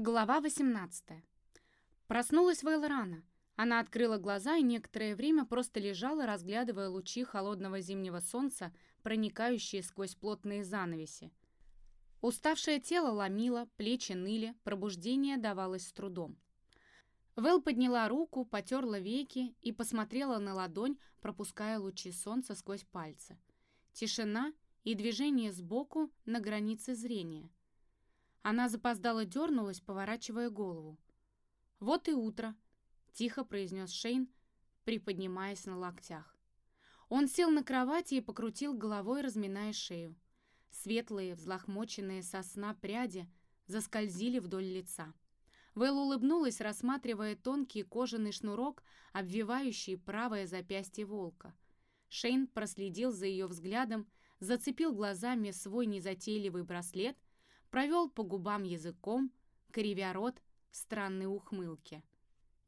Глава 18. Проснулась Вейла рано. Она открыла глаза и некоторое время просто лежала, разглядывая лучи холодного зимнего солнца, проникающие сквозь плотные занавеси. Уставшее тело ломило, плечи ныли, пробуждение давалось с трудом. Вэл подняла руку, потерла веки и посмотрела на ладонь, пропуская лучи солнца сквозь пальцы. Тишина и движение сбоку на границе зрения – она запоздала дернулась, поворачивая голову. «Вот и утро», — тихо произнес Шейн, приподнимаясь на локтях. Он сел на кровати и покрутил головой, разминая шею. Светлые, взлохмоченные сосна пряди заскользили вдоль лица. Вэл улыбнулась, рассматривая тонкий кожаный шнурок, обвивающий правое запястье волка. Шейн проследил за ее взглядом, зацепил глазами свой незатейливый браслет провел по губам языком, кривя рот в странной ухмылке.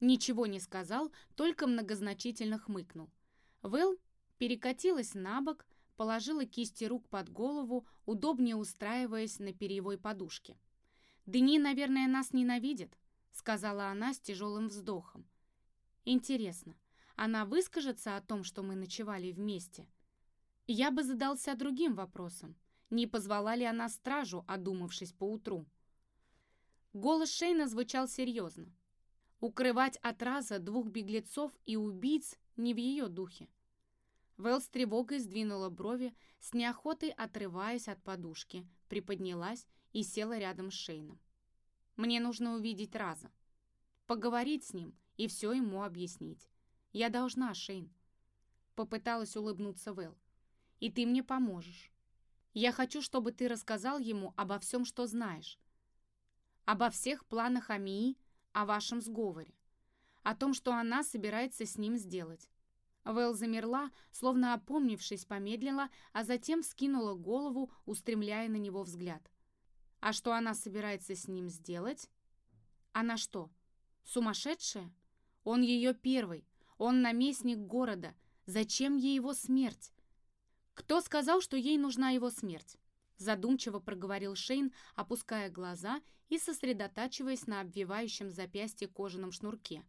Ничего не сказал, только многозначительно хмыкнул. Вэл перекатилась на бок, положила кисти рук под голову, удобнее устраиваясь на перьевой подушке. «Дни, наверное, нас ненавидит», — сказала она с тяжелым вздохом. «Интересно, она выскажется о том, что мы ночевали вместе?» Я бы задался другим вопросом. Не позвала ли она стражу, одумавшись поутру? Голос Шейна звучал серьезно. Укрывать от раза двух беглецов и убийц не в ее духе. Вэл с тревогой сдвинула брови, с неохотой отрываясь от подушки, приподнялась и села рядом с Шейном. «Мне нужно увидеть Раза. Поговорить с ним и все ему объяснить. Я должна, Шейн». Попыталась улыбнуться Вэл. «И ты мне поможешь. Я хочу, чтобы ты рассказал ему обо всем, что знаешь. Обо всех планах Амии, о вашем сговоре. О том, что она собирается с ним сделать. Вэл замерла, словно опомнившись, помедлила, а затем вскинула голову, устремляя на него взгляд. А что она собирается с ним сделать? Она что, сумасшедшая? Он ее первый, он наместник города. Зачем ей его смерть? «Кто сказал, что ей нужна его смерть?» Задумчиво проговорил Шейн, опуская глаза и сосредотачиваясь на обвивающем запястье кожаном шнурке.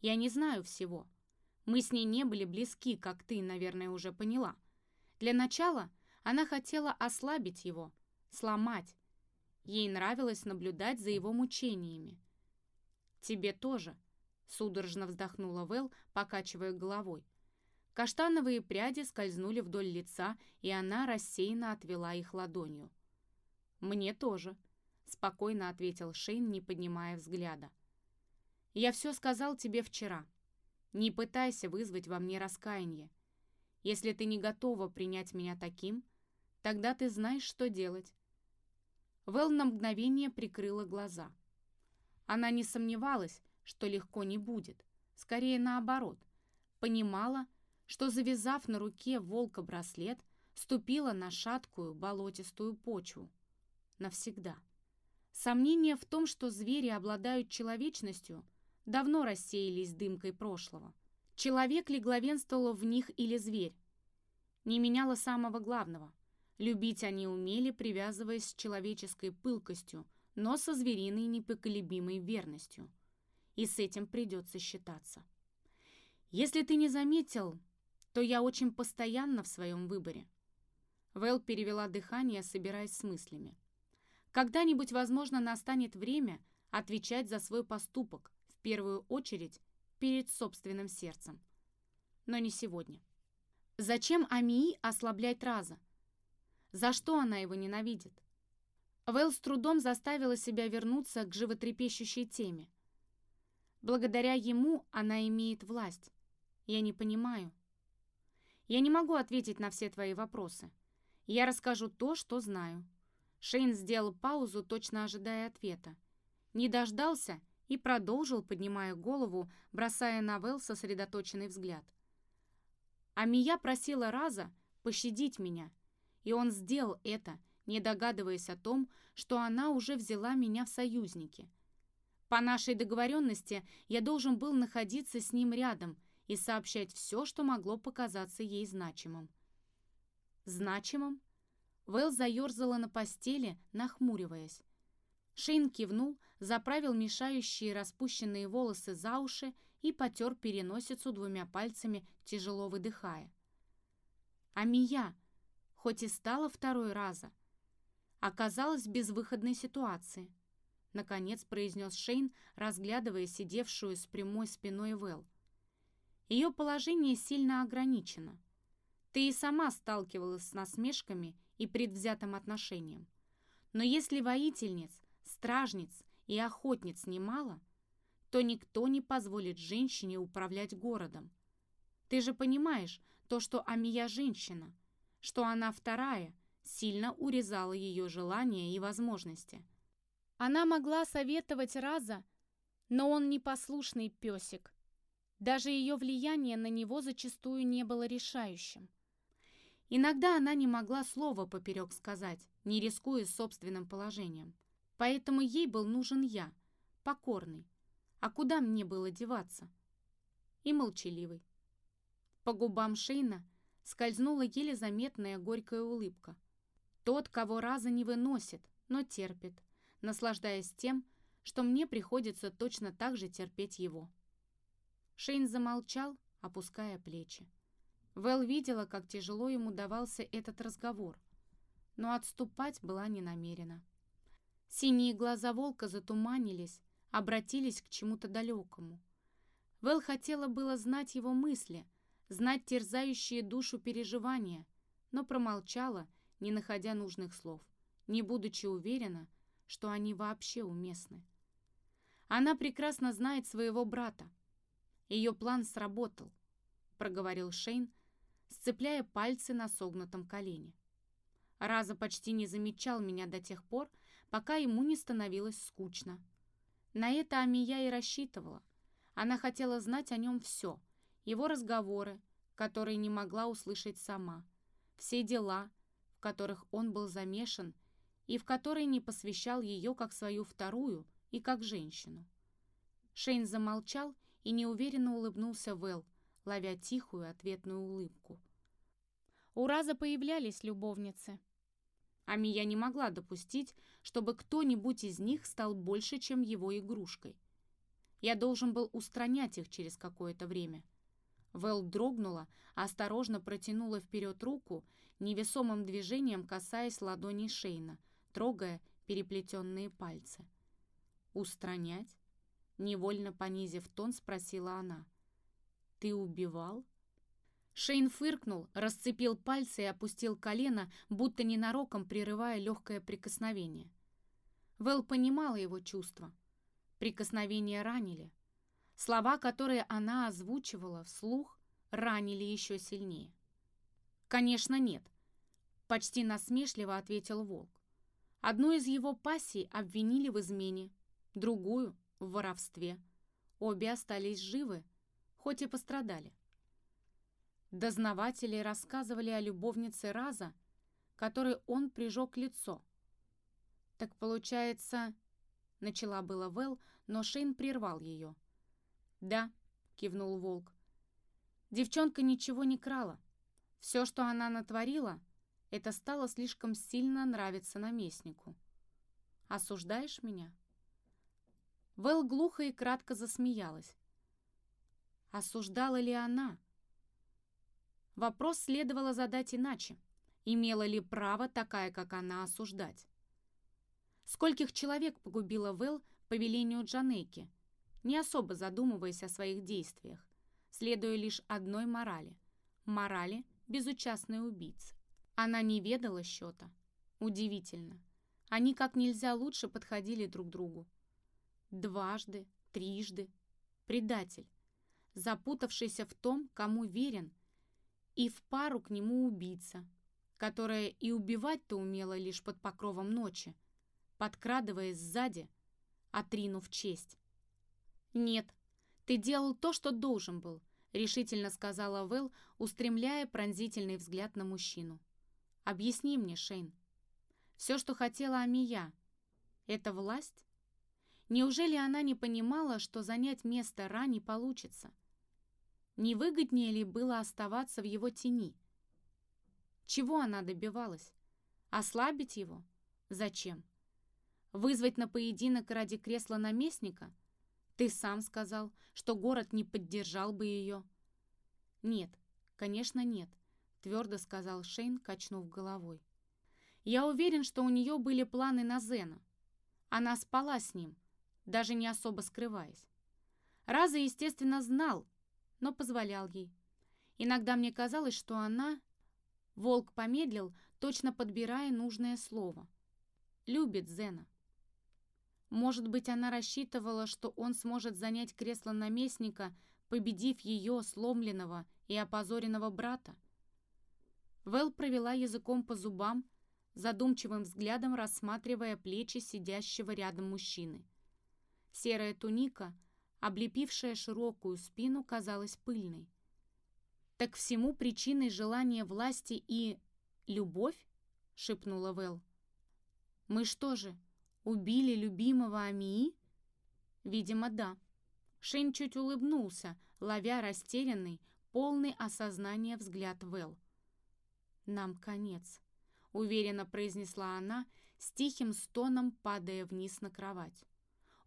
«Я не знаю всего. Мы с ней не были близки, как ты, наверное, уже поняла. Для начала она хотела ослабить его, сломать. Ей нравилось наблюдать за его мучениями. «Тебе тоже», — судорожно вздохнула Вэл, покачивая головой. Каштановые пряди скользнули вдоль лица, и она рассеянно отвела их ладонью. «Мне тоже», — спокойно ответил Шейн, не поднимая взгляда. «Я все сказал тебе вчера. Не пытайся вызвать во мне раскаяние. Если ты не готова принять меня таким, тогда ты знаешь, что делать». Вэл на мгновение прикрыла глаза. Она не сомневалась, что легко не будет. Скорее наоборот. Понимала, что, завязав на руке волка браслет, ступила на шаткую болотистую почву. Навсегда. Сомнения в том, что звери обладают человечностью, давно рассеялись дымкой прошлого. Человек ли главенствовал в них или зверь? Не меняло самого главного. Любить они умели, привязываясь с человеческой пылкостью, но со звериной непоколебимой верностью. И с этим придется считаться. Если ты не заметил, то я очень постоянна в своем выборе. Вэл перевела дыхание, собираясь с мыслями. Когда-нибудь, возможно, настанет время отвечать за свой поступок, в первую очередь перед собственным сердцем. Но не сегодня. Зачем Амии ослаблять Раза? За что она его ненавидит? Вэл с трудом заставила себя вернуться к животрепещущей теме. Благодаря ему она имеет власть. Я не понимаю, я не могу ответить на все твои вопросы. Я расскажу то, что знаю». Шейн сделал паузу, точно ожидая ответа. Не дождался и продолжил, поднимая голову, бросая на Вэл сосредоточенный взгляд. Амия просила Раза пощадить меня, и он сделал это, не догадываясь о том, что она уже взяла меня в союзники. По нашей договоренности я должен был находиться с ним рядом и сообщать все, что могло показаться ей значимым. Значимым? Вэл заерзала на постели, нахмуриваясь. Шейн кивнул, заправил мешающие распущенные волосы за уши и потер переносицу двумя пальцами, тяжело выдыхая. А Мия, хоть и стала второй раза, оказалась в безвыходной ситуации. Наконец произнес Шейн, разглядывая сидевшую с прямой спиной Вэл. Ее положение сильно ограничено. Ты и сама сталкивалась с насмешками и предвзятым отношением. Но если воительниц, стражниц и охотниц немало, то никто не позволит женщине управлять городом. Ты же понимаешь, то, что Амия женщина, что она вторая, сильно урезала ее желания и возможности. Она могла советовать Раза, но он непослушный песик. Даже ее влияние на него зачастую не было решающим. Иногда она не могла слова поперек сказать, не рискуя собственным положением. Поэтому ей был нужен я, покорный. А куда мне было деваться? И молчаливый. По губам Шейна скользнула еле заметная горькая улыбка. Тот, кого раза не выносит, но терпит, наслаждаясь тем, что мне приходится точно так же терпеть его. Шейн замолчал, опуская плечи. Вэл видела, как тяжело ему давался этот разговор, но отступать была не намерена. Синие глаза волка затуманились, обратились к чему-то далекому. Вэл хотела было знать его мысли, знать терзающие душу переживания, но промолчала, не находя нужных слов, не будучи уверена, что они вообще уместны. Она прекрасно знает своего брата. Ее план сработал, проговорил Шейн, сцепляя пальцы на согнутом колене. Раза почти не замечал меня до тех пор, пока ему не становилось скучно. На это Амия и рассчитывала. Она хотела знать о нем все, его разговоры, которые не могла услышать сама, все дела, в которых он был замешан и в которые не посвящал ее как свою вторую и как женщину. Шейн замолчал и неуверенно улыбнулся Вэл, ловя тихую ответную улыбку. У Раза появлялись любовницы. А Мия не могла допустить, чтобы кто-нибудь из них стал больше, чем его игрушкой. Я должен был устранять их через какое-то время. Вэл дрогнула, осторожно протянула вперед руку, невесомым движением касаясь ладони Шейна, трогая переплетенные пальцы. «Устранять?» Невольно понизив тон, спросила она. «Ты убивал?» Шейн фыркнул, расцепил пальцы и опустил колено, будто ненароком прерывая легкое прикосновение. Вэл понимала его чувства. Прикосновения ранили. Слова, которые она озвучивала вслух, ранили еще сильнее. «Конечно, нет», — почти насмешливо ответил Волк. Одну из его пассий обвинили в измене, другую — в воровстве. Обе остались живы, хоть и пострадали. Дознаватели рассказывали о любовнице Раза, которой он прижег лицо. «Так получается...» — начала было Вэл, но Шейн прервал ее. «Да», — кивнул Волк. «Девчонка ничего не крала. Все, что она натворила, это стало слишком сильно нравиться наместнику. Осуждаешь меня?» Вэл глухо и кратко засмеялась. Осуждала ли она? Вопрос следовало задать иначе. Имела ли право такая, как она, осуждать? Скольких человек погубила Вэл по велению Джанейки, не особо задумываясь о своих действиях, следуя лишь одной морали – морали безучастной убийцы. Она не ведала счета. Удивительно. Они как нельзя лучше подходили друг другу. Дважды, трижды. Предатель. Запутавшийся в том, кому верен – и в пару к нему убийца, которая и убивать-то умела лишь под покровом ночи, подкрадываясь сзади, отринув честь. «Нет, ты делал то, что должен был», — решительно сказала Вэл, устремляя пронзительный взгляд на мужчину. «Объясни мне, Шейн. Все, что хотела Амия, это власть? Неужели она не понимала, что занять место Ра не получится?» Не выгоднее ли было оставаться в его тени? Чего она добивалась? Ослабить его? Зачем? Вызвать на поединок ради кресла наместника? Ты сам сказал, что город не поддержал бы ее. Нет, конечно нет, твердо сказал Шейн, качнув головой. Я уверен, что у нее были планы на Зена. Она спала с ним, даже не особо скрываясь. Раза, естественно, знал, но позволял ей. Иногда мне казалось, что она... Волк помедлил, точно подбирая нужное слово. Любит Зена. Может быть, она рассчитывала, что он сможет занять кресло наместника, победив ее, сломленного и опозоренного брата? Вэл провела языком по зубам, задумчивым взглядом рассматривая плечи сидящего рядом мужчины. Серая туника, облепившая широкую спину, казалась пыльной. «Так всему причиной желания власти и... любовь?» — шепнула Вэл. «Мы что же, убили любимого Амии?» «Видимо, да». Шейн чуть улыбнулся, ловя растерянный, полный осознания взгляд Вэл. «Нам конец», — уверенно произнесла она, с тихим стоном падая вниз на кровать.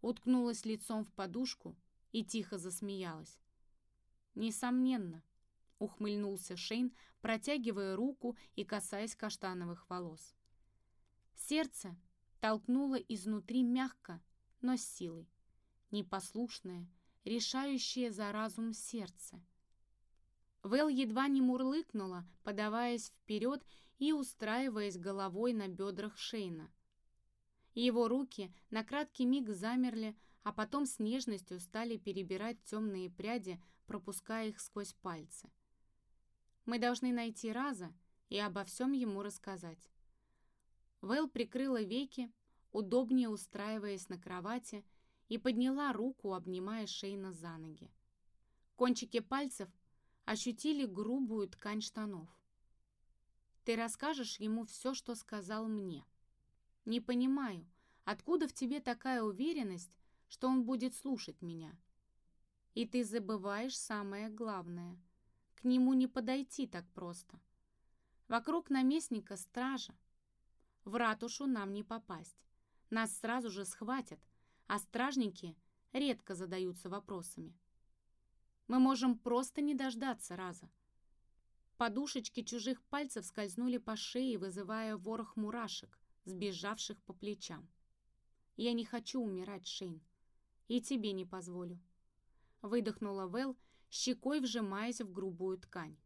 Уткнулась лицом в подушку и тихо засмеялась. «Несомненно», ухмыльнулся Шейн, протягивая руку и касаясь каштановых волос. Сердце толкнуло изнутри мягко, но с силой. Непослушное, решающее за разум сердце. Вэл едва не мурлыкнула, подаваясь вперед и устраиваясь головой на бедрах Шейна. Его руки на краткий миг замерли, а потом с нежностью стали перебирать темные пряди, пропуская их сквозь пальцы. Мы должны найти Раза и обо всем ему рассказать. Вэл прикрыла веки, удобнее устраиваясь на кровати, и подняла руку, обнимая Шейна за ноги. Кончики пальцев ощутили грубую ткань штанов. «Ты расскажешь ему все, что сказал мне. Не понимаю, откуда в тебе такая уверенность, что он будет слушать меня? И ты забываешь самое главное — к нему не подойти так просто. Вокруг наместника стража. В ратушу нам не попасть. Нас сразу же схватят, а стражники редко задаются вопросами. Мы можем просто не дождаться раза. Подушечки чужих пальцев скользнули по шее, вызывая ворох мурашек, сбежавших по плечам. Я не хочу умирать, Шейн. И тебе не позволю. Выдохнула Вэл, щекой вжимаясь в грубую ткань.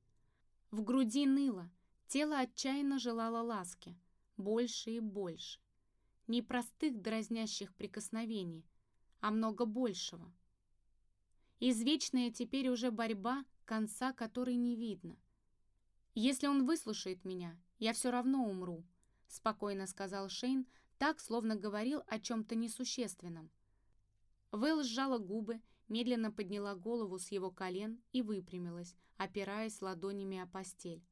В груди ныло, тело отчаянно желало ласки, больше и больше. Не простых дразнящих прикосновений, а много большего. Извечная теперь уже борьба, конца которой не видно. «Если он выслушает меня, я все равно умру», — спокойно сказал Шейн, так, словно говорил о чем-то несущественном. Вэл сжала губы медленно подняла голову с его колен и выпрямилась, опираясь ладонями о постель.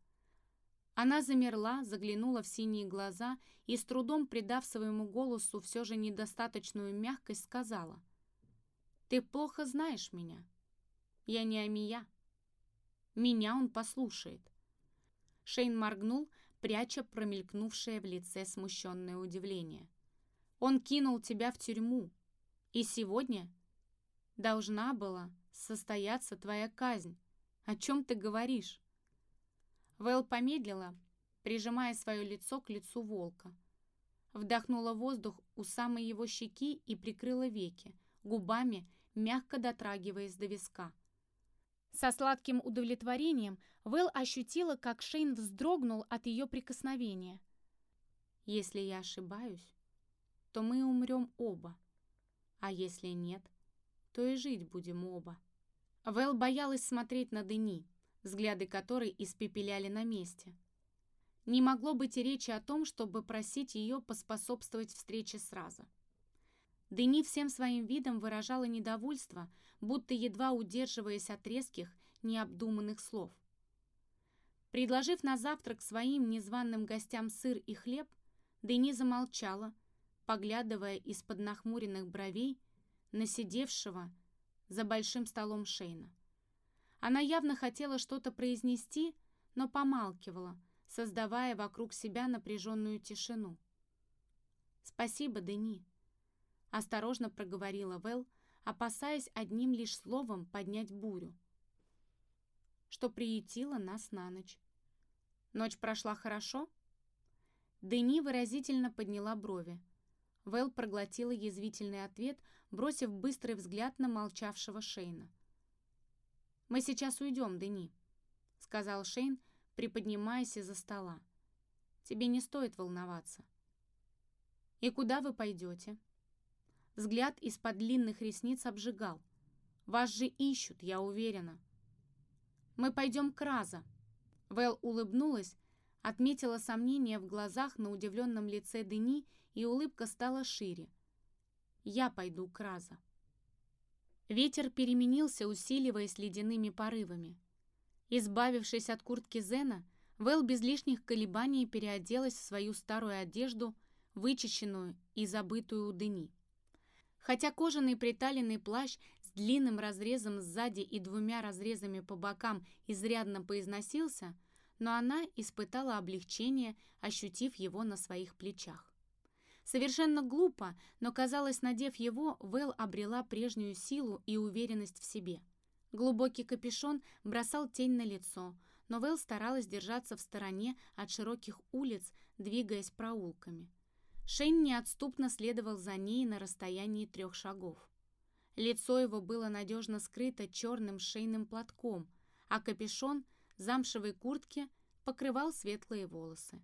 Она замерла, заглянула в синие глаза и, с трудом придав своему голосу все же недостаточную мягкость, сказала. «Ты плохо знаешь меня. Я не Амия. Меня он послушает». Шейн моргнул, пряча промелькнувшее в лице смущенное удивление. «Он кинул тебя в тюрьму. И сегодня должна была состояться твоя казнь. О чем ты говоришь?» Вэл помедлила, прижимая свое лицо к лицу волка. Вдохнула воздух у самой его щеки и прикрыла веки, губами мягко дотрагиваясь до виска. Со сладким удовлетворением Вэл ощутила, как Шейн вздрогнул от ее прикосновения. «Если я ошибаюсь, то мы умрем оба. А если нет, то и жить будем оба. Вэл боялась смотреть на Дени, взгляды которой испепеляли на месте. Не могло быть и речи о том, чтобы просить ее поспособствовать встрече сразу. Дени всем своим видом выражала недовольство, будто едва удерживаясь от резких, необдуманных слов. Предложив на завтрак своим незваным гостям сыр и хлеб, Дени замолчала, поглядывая из-под нахмуренных бровей на сидевшего за большим столом Шейна. Она явно хотела что-то произнести, но помалкивала, создавая вокруг себя напряженную тишину. «Спасибо, Дени», осторожно проговорила Вэл, опасаясь одним лишь словом поднять бурю, что приютила нас на ночь. Ночь прошла хорошо? Дени выразительно подняла брови. Вэл проглотила язвительный ответ, бросив быстрый взгляд на молчавшего Шейна. «Мы сейчас уйдем, Дени», — сказал Шейн, приподнимаясь из-за стола. «Тебе не стоит волноваться». «И куда вы пойдете?» Взгляд из-под длинных ресниц обжигал. «Вас же ищут, я уверена». «Мы пойдем к Раза». Вэл улыбнулась, отметила сомнение в глазах на удивленном лице Дени, и улыбка стала шире. «Я пойду к Раза». Ветер переменился, усиливаясь ледяными порывами. Избавившись от куртки Зена, Вэл без лишних колебаний переоделась в свою старую одежду, вычищенную и забытую у Дени. Хотя кожаный приталенный плащ с длинным разрезом сзади и двумя разрезами по бокам изрядно поизносился, но она испытала облегчение, ощутив его на своих плечах. Совершенно глупо, но, казалось, надев его, Вэл обрела прежнюю силу и уверенность в себе. Глубокий капюшон бросал тень на лицо, но Вэл старалась держаться в стороне от широких улиц, двигаясь проулками. Шейн неотступно следовал за ней на расстоянии трех шагов. Лицо его было надежно скрыто черным шейным платком, а капюшон замшевой куртки покрывал светлые волосы.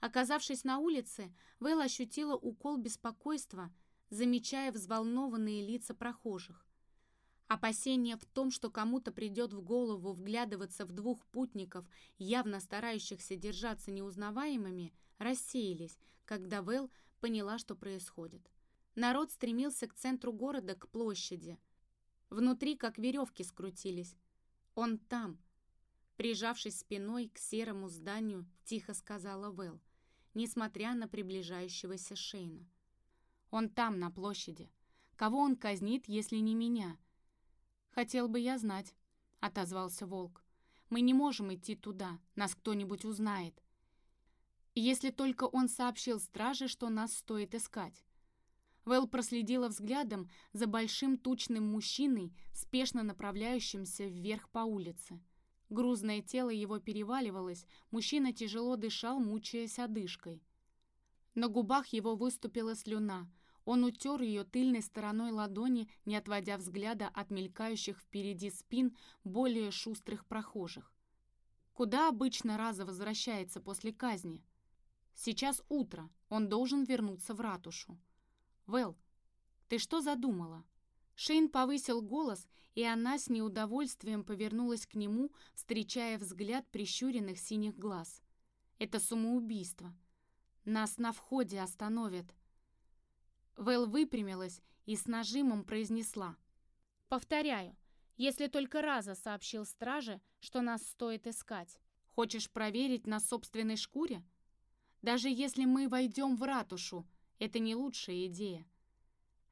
Оказавшись на улице, Вэл ощутила укол беспокойства, замечая взволнованные лица прохожих. Опасения в том, что кому-то придет в голову вглядываться в двух путников, явно старающихся держаться неузнаваемыми, рассеялись, когда Вэл поняла, что происходит. Народ стремился к центру города, к площади. Внутри как веревки скрутились. Он там. Прижавшись спиной к серому зданию, тихо сказала Вэл, несмотря на приближающегося Шейна. «Он там, на площади. Кого он казнит, если не меня?» «Хотел бы я знать», — отозвался Волк. «Мы не можем идти туда, нас кто-нибудь узнает если только он сообщил страже, что нас стоит искать. Вэл проследила взглядом за большим тучным мужчиной, спешно направляющимся вверх по улице. Грузное тело его переваливалось, мужчина тяжело дышал, мучаясь одышкой. На губах его выступила слюна. Он утер ее тыльной стороной ладони, не отводя взгляда от мелькающих впереди спин более шустрых прохожих. Куда обычно Раза возвращается после казни? Сейчас утро, он должен вернуться в ратушу. Вэл, ты что задумала? Шейн повысил голос, и она с неудовольствием повернулась к нему, встречая взгляд прищуренных синих глаз. Это самоубийство. Нас на входе остановят. Вэл выпрямилась и с нажимом произнесла. «Повторяю, если только Раза сообщил страже, что нас стоит искать. Хочешь проверить на собственной шкуре?» Даже если мы войдем в ратушу, это не лучшая идея.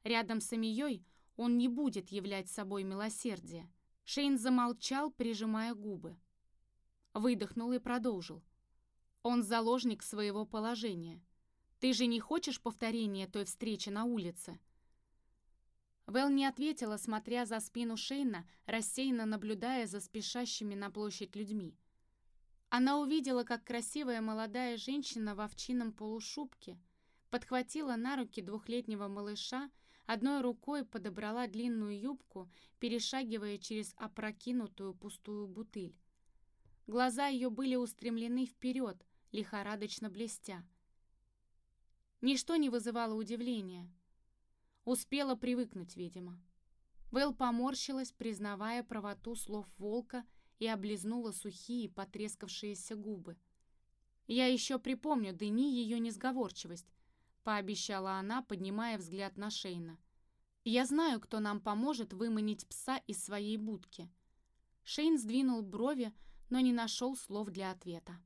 Рядом с Амией он не будет являть собой милосердие. Шейн замолчал, прижимая губы. Выдохнул и продолжил. Он заложник своего положения. Ты же не хочешь повторения той встречи на улице? Вэл не ответила, смотря за спину Шейна, рассеянно наблюдая за спешащими на площадь людьми. Она увидела, как красивая молодая женщина в овчином полушубке подхватила на руки двухлетнего малыша, одной рукой подобрала длинную юбку, перешагивая через опрокинутую пустую бутыль. Глаза ее были устремлены вперед, лихорадочно блестя. Ничто не вызывало удивления. Успела привыкнуть, видимо. Вэл поморщилась, признавая правоту слов волка — и облизнула сухие, потрескавшиеся губы. «Я еще припомню Дени ее несговорчивость», — пообещала она, поднимая взгляд на Шейна. «Я знаю, кто нам поможет выманить пса из своей будки». Шейн сдвинул брови, но не нашел слов для ответа.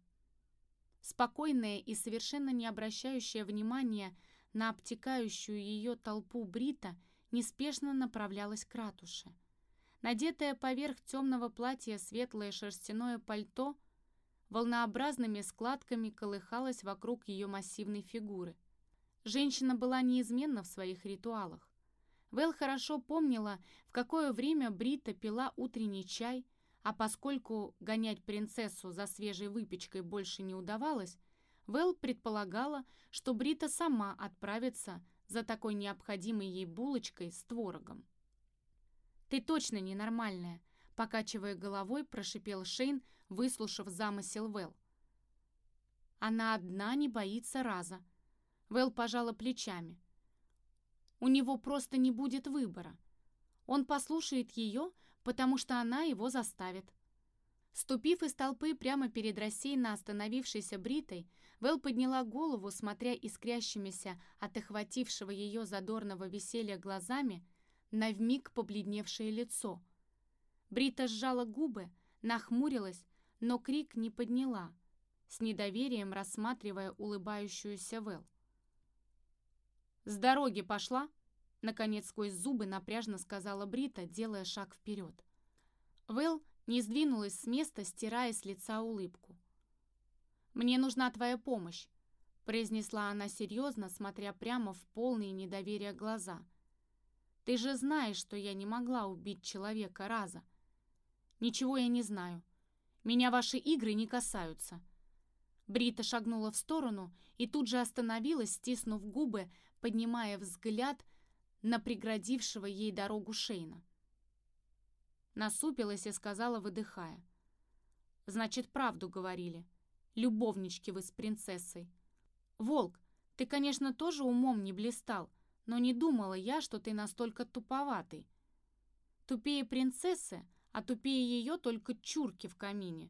Спокойная и совершенно не обращающая внимания на обтекающую ее толпу Брита неспешно направлялась к ратуше. Надетое поверх темного платья светлое шерстяное пальто волнообразными складками колыхалось вокруг ее массивной фигуры. Женщина была неизменна в своих ритуалах. Вэл хорошо помнила, в какое время Брита пила утренний чай, а поскольку гонять принцессу за свежей выпечкой больше не удавалось, Вэл предполагала, что Брита сама отправится за такой необходимой ей булочкой с творогом. «Ты точно ненормальная», — покачивая головой, прошипел Шейн, выслушав замысел Вэл. «Она одна не боится раза». Вэл пожала плечами. У него просто не будет выбора. Он послушает ее, потому что она его заставит. Ступив из толпы прямо перед рассеянно остановившейся Бритой, Вэл подняла голову, смотря искрящимися от охватившего ее задорного веселья глазами на вмиг побледневшее лицо. Брита сжала губы, нахмурилась, но крик не подняла, с недоверием рассматривая улыбающуюся Вэл. «С дороги пошла?» Наконец, сквозь зубы напряжно сказала Брита, делая шаг вперед. Вэл не сдвинулась с места, стирая с лица улыбку. «Мне нужна твоя помощь», — произнесла она серьезно, смотря прямо в полные недоверия глаза. «Ты же знаешь, что я не могла убить человека раза». «Ничего я не знаю. Меня ваши игры не касаются». Брита шагнула в сторону и тут же остановилась, стиснув губы, поднимая взгляд на преградившего ей дорогу Шейна. Насупилась и сказала, выдыхая. «Значит, правду говорили. Любовнички вы с принцессой. Волк, ты, конечно, тоже умом не блистал, но не думала я, что ты настолько туповатый. Тупее принцессы, а тупее ее только чурки в камине».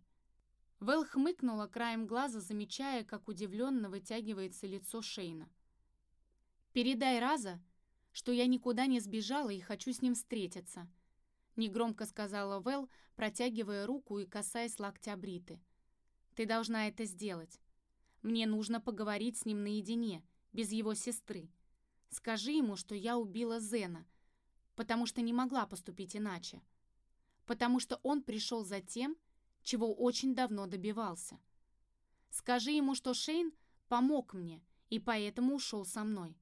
Вэл хмыкнула краем глаза, замечая, как удивленно вытягивается лицо Шейна. «Передай Раза, что я никуда не сбежала и хочу с ним встретиться», негромко сказала Вэл, протягивая руку и касаясь локтя Бриты. «Ты должна это сделать. Мне нужно поговорить с ним наедине, без его сестры. Скажи ему, что я убила Зена, потому что не могла поступить иначе. Потому что он пришел за тем, чего очень давно добивался. Скажи ему, что Шейн помог мне и поэтому ушел со мной.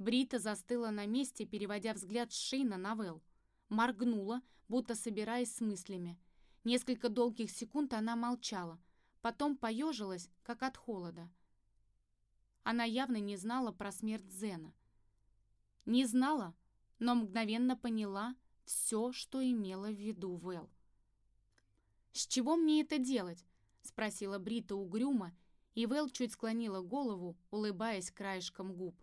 Брита застыла на месте, переводя взгляд с Шейна на Вэл. Моргнула, будто собираясь с мыслями. Несколько долгих секунд она молчала, потом поежилась, как от холода. Она явно не знала про смерть Зена. Не знала, но мгновенно поняла все, что имела в виду Вэл. «С чего мне это делать?» — спросила Брита угрюмо, и Вэл чуть склонила голову, улыбаясь краешком губ.